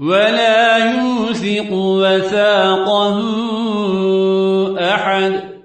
ولا يوثق وثاقه أحد.